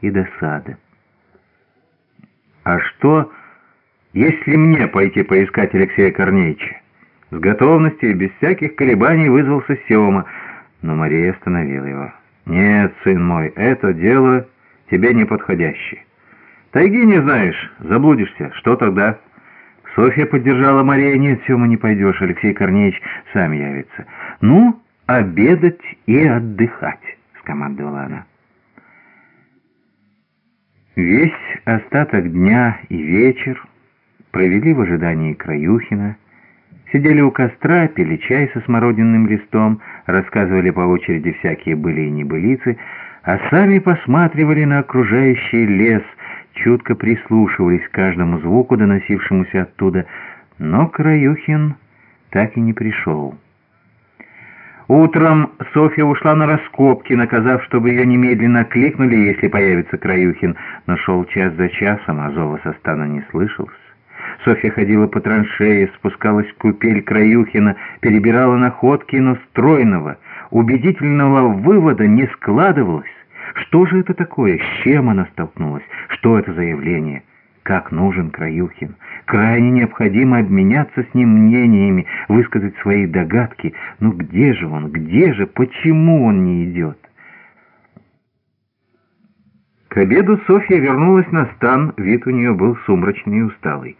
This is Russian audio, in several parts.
и досада. «А что, если мне пойти поискать Алексея Корнеевича?» С готовностью и без всяких колебаний вызвался Сема, но Мария остановила его. «Нет, сын мой, это дело тебе неподходящее. Тайги не знаешь, заблудишься. Что тогда?» Софья поддержала Мария. «Нет, Сема, не пойдешь, Алексей Корнеевич сам явится». «Ну, обедать и отдыхать», — скомандовала она. Весь остаток дня и вечер. Провели в ожидании Краюхина, Сидели у костра, пили чай со смородинным листом, рассказывали по очереди всякие были и небылицы, а сами посматривали на окружающий лес, чутко прислушивались к каждому звуку, доносившемуся оттуда, но Краюхин так и не пришел. Утром Софья ушла на раскопки, наказав, чтобы ее немедленно кликнули, если появится Краюхин, но шел час за часом, а зова со стана не слышался. Софья ходила по траншее, спускалась в купель Краюхина, перебирала находки, но стройного, убедительного вывода не складывалось. Что же это такое? С чем она столкнулась? Что это за явление? Как нужен Краюхин? Крайне необходимо обменяться с ним мнениями, высказать свои догадки. Ну где же он? Где же? Почему он не идет? К обеду Софья вернулась на стан, вид у нее был сумрачный и усталый.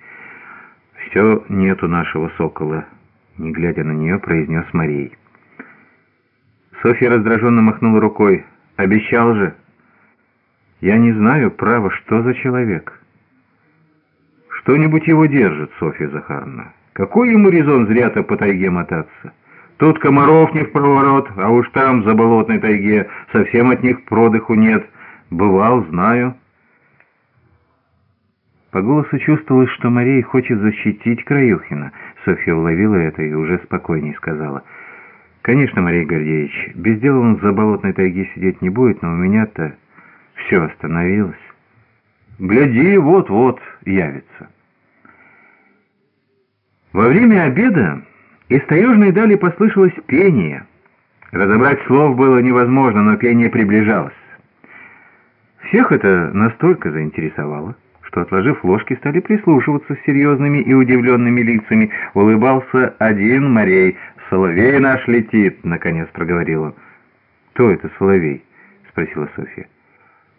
«Все нету нашего сокола», — не глядя на нее, произнес Марей. Софья раздраженно махнула рукой. «Обещал же». «Я не знаю, право, что за человек». «Что-нибудь его держит, Софья Захаровна. Какой ему резон зря-то по тайге мотаться? Тут комаров не в проворот, а уж там, за болотной тайге, совсем от них продыху нет. Бывал, знаю». По голосу чувствовалось, что Мария хочет защитить Краюхина. Софья уловила это и уже спокойней сказала. «Конечно, Мария Гордеевич, без дела он за болотной тайги сидеть не будет, но у меня-то все остановилось. Гляди, вот-вот явится». Во время обеда из таежной дали послышалось пение. Разобрать слов было невозможно, но пение приближалось. Всех это настолько заинтересовало, что, отложив ложки, стали прислушиваться с серьезными и удивленными лицами. Улыбался один Морей. «Соловей наш летит!» — наконец проговорил он. «Кто это Соловей?» — спросила Софья.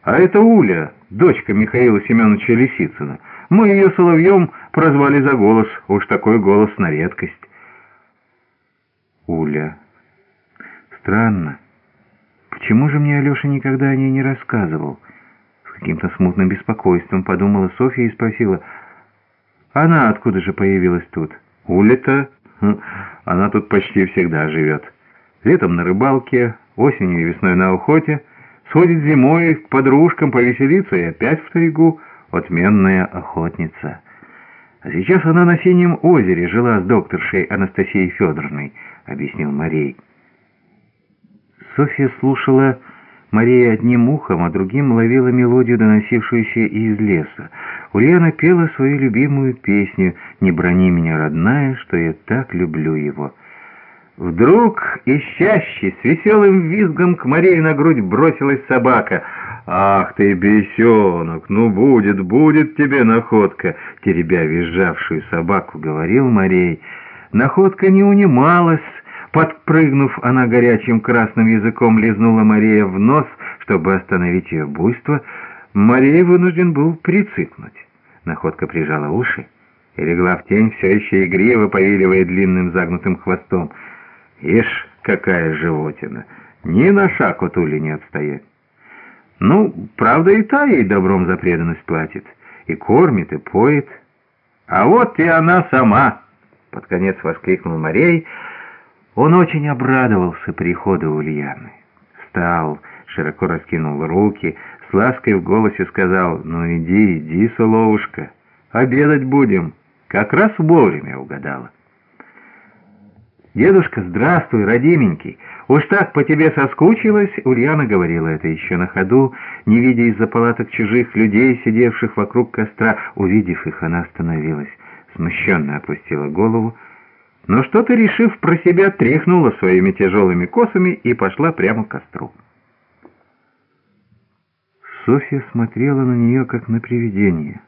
«А это Уля, дочка Михаила Семеновича Лисицына. Мы ее Соловьем прозвали за голос, уж такой голос на редкость». «Уля. Странно. Почему же мне Алеша никогда о ней не рассказывал?» каким-то смутным беспокойством подумала Софья и спросила, «Она откуда же появилась тут?» «Уля-то? Хм, она тут почти всегда живет. Летом на рыбалке, осенью и весной на охоте, сходит зимой к подружкам повеселиться и опять в тайгу. Отменная охотница. А сейчас она на Синем озере жила с докторшей Анастасией Федоровной», — объяснил Марей. Софья слушала Мария одним ухом, а другим ловила мелодию, доносившуюся из леса. Ульяна пела свою любимую песню «Не брони меня, родная, что я так люблю его». Вдруг, ищащий, с веселым визгом к Марии на грудь бросилась собака. «Ах ты, бесенок, ну будет, будет тебе находка!» Теребя визжавшую собаку, говорил Марей. Находка не унималась, Подпрыгнув, она горячим красным языком лизнула Мария в нос, чтобы остановить ее буйство. Мария вынужден был прицикнуть. Находка прижала уши и легла в тень, все еще игриво повиливая длинным загнутым хвостом. Ишь, какая животина! Ни на шаг от Ули не отстоять. Ну, правда, и та ей добром за преданность платит. И кормит, и поет. А вот и она сама! Под конец воскликнул Марей, он очень обрадовался приходу Ульяны. Встал, широко раскинул руки, с лаской в голосе сказал, «Ну иди, иди, Соловушка, обедать будем». Как раз вовремя угадала. «Дедушка, здравствуй, родименький! Уж так по тебе соскучилась!» Ульяна говорила это еще на ходу, не видя из-за палаток чужих людей, сидевших вокруг костра. Увидев их, она остановилась, смущенно опустила голову, но что-то, решив про себя, тряхнула своими тяжелыми косами и пошла прямо к костру. Софья смотрела на нее, как на привидение.